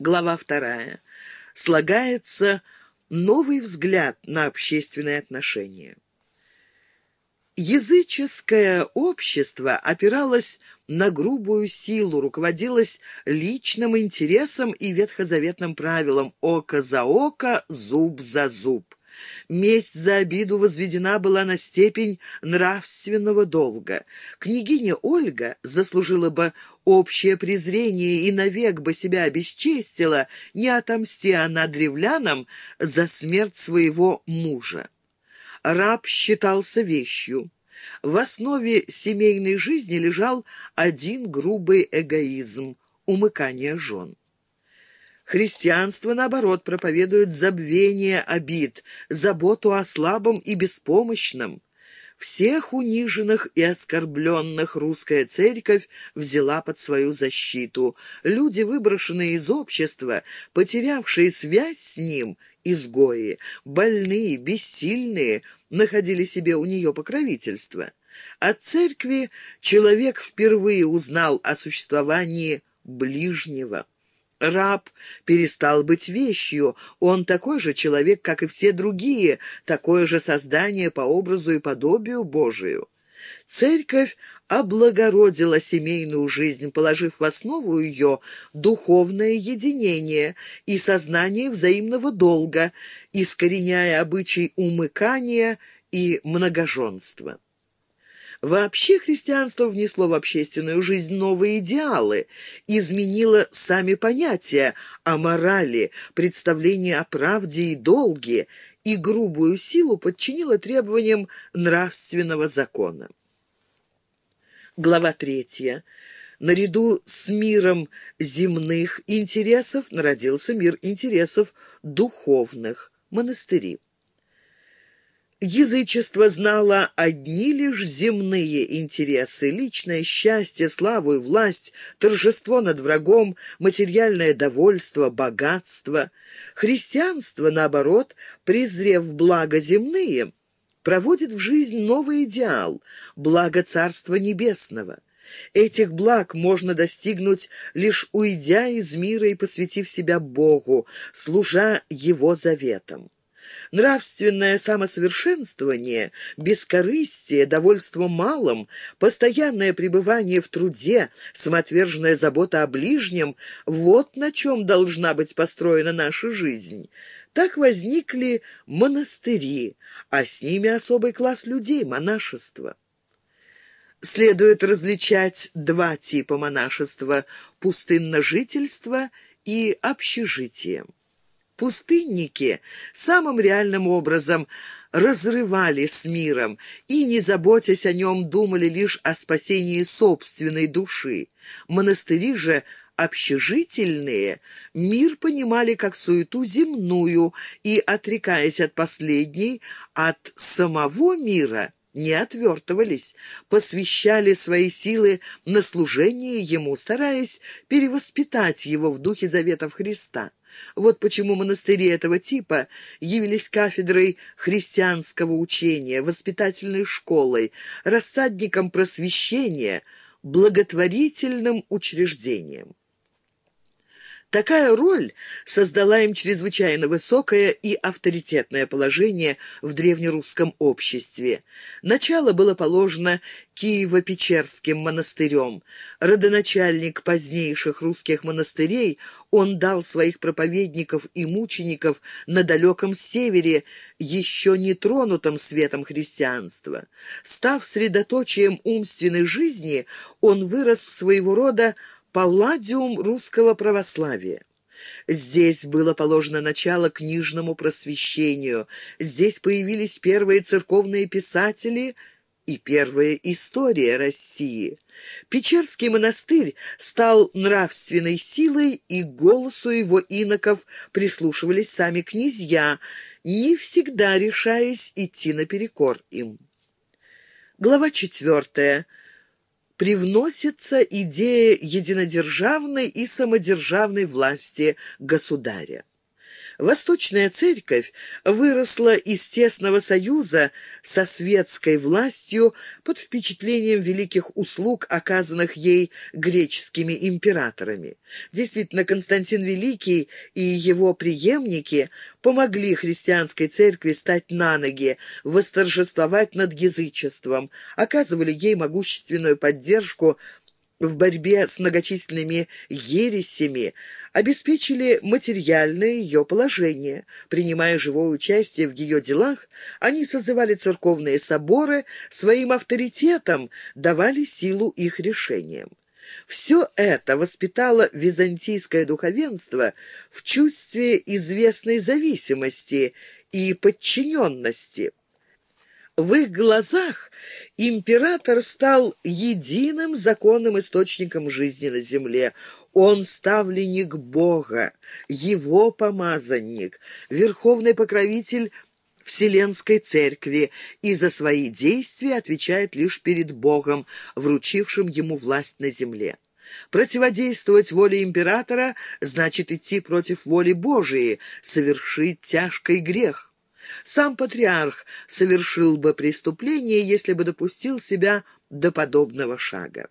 Глава вторая. Слагается новый взгляд на общественные отношения. Языческое общество опиралось на грубую силу, руководилось личным интересом и ветхозаветным правилом «око за око, зуб за зуб». Месть за обиду возведена была на степень нравственного долга. Княгиня Ольга заслужила бы общее презрение и навек бы себя обесчестила, не отомсти она древлянам за смерть своего мужа. Раб считался вещью. В основе семейной жизни лежал один грубый эгоизм — умыкание жен. Христианство, наоборот, проповедует забвение обид, заботу о слабом и беспомощном. Всех униженных и оскорбленных русская церковь взяла под свою защиту. Люди, выброшенные из общества, потерявшие связь с ним, изгои, больные, бессильные, находили себе у нее покровительство. От церкви человек впервые узнал о существовании ближнего. Раб перестал быть вещью, он такой же человек, как и все другие, такое же создание по образу и подобию Божию. Церковь облагородила семейную жизнь, положив в основу ее духовное единение и сознание взаимного долга, искореняя обычай умыкания и многоженства. Вообще христианство внесло в общественную жизнь новые идеалы, изменило сами понятия о морали, представление о правде и долге и грубую силу подчинило требованиям нравственного закона. Глава третья. Наряду с миром земных интересов народился мир интересов духовных, монастыри. Язычество знало одни лишь земные интересы, личное счастье, славу и власть, торжество над врагом, материальное довольство, богатство. Христианство, наоборот, презрев благо земные, проводит в жизнь новый идеал – благо Царства Небесного. Этих благ можно достигнуть, лишь уйдя из мира и посвятив себя Богу, служа Его заветам. Нравственное самосовершенствование, бескорыстие, довольство малым, постоянное пребывание в труде, самоотверженная забота о ближнем — вот на чем должна быть построена наша жизнь. Так возникли монастыри, а с ними особый класс людей — монашество. Следует различать два типа монашества – пустынножительство и общежитие. Пустынники самым реальным образом разрывали с миром и, не заботясь о нем, думали лишь о спасении собственной души. Монастыри же общежительные мир понимали как суету земную и, отрекаясь от последней, от самого мира – не отвертывались, посвящали свои силы на служение ему, стараясь перевоспитать его в духе заветов Христа. Вот почему монастыри этого типа явились кафедрой христианского учения, воспитательной школой, рассадником просвещения, благотворительным учреждением. Такая роль создала им чрезвычайно высокое и авторитетное положение в древнерусском обществе. Начало было положено Киево-Печерским монастырем. Родоначальник позднейших русских монастырей, он дал своих проповедников и мучеников на далеком севере, еще не тронутым светом христианства. Став средоточием умственной жизни, он вырос в своего рода палладиум русского православия. Здесь было положено начало книжному просвещению, здесь появились первые церковные писатели и первая история России. Печерский монастырь стал нравственной силой, и голосу его иноков прислушивались сами князья, не всегда решаясь идти наперекор им. Глава четвертая привносится идея единодержавной и самодержавной власти государя. Восточная церковь выросла из тесного союза со светской властью под впечатлением великих услуг, оказанных ей греческими императорами. Действительно, Константин Великий и его преемники помогли христианской церкви стать на ноги, восторжествовать над язычеством, оказывали ей могущественную поддержку в борьбе с многочисленными ересями обеспечили материальное ее положение. Принимая живое участие в ее делах, они созывали церковные соборы, своим авторитетом давали силу их решениям. Все это воспитало византийское духовенство в чувстве известной зависимости и подчиненности. В их глазах император стал единым законным источником жизни на земле. Он ставленник Бога, его помазанник, верховный покровитель Вселенской Церкви и за свои действия отвечает лишь перед Богом, вручившим ему власть на земле. Противодействовать воле императора значит идти против воли Божией, совершить тяжкий грех. Сам патриарх совершил бы преступление, если бы допустил себя до подобного шага.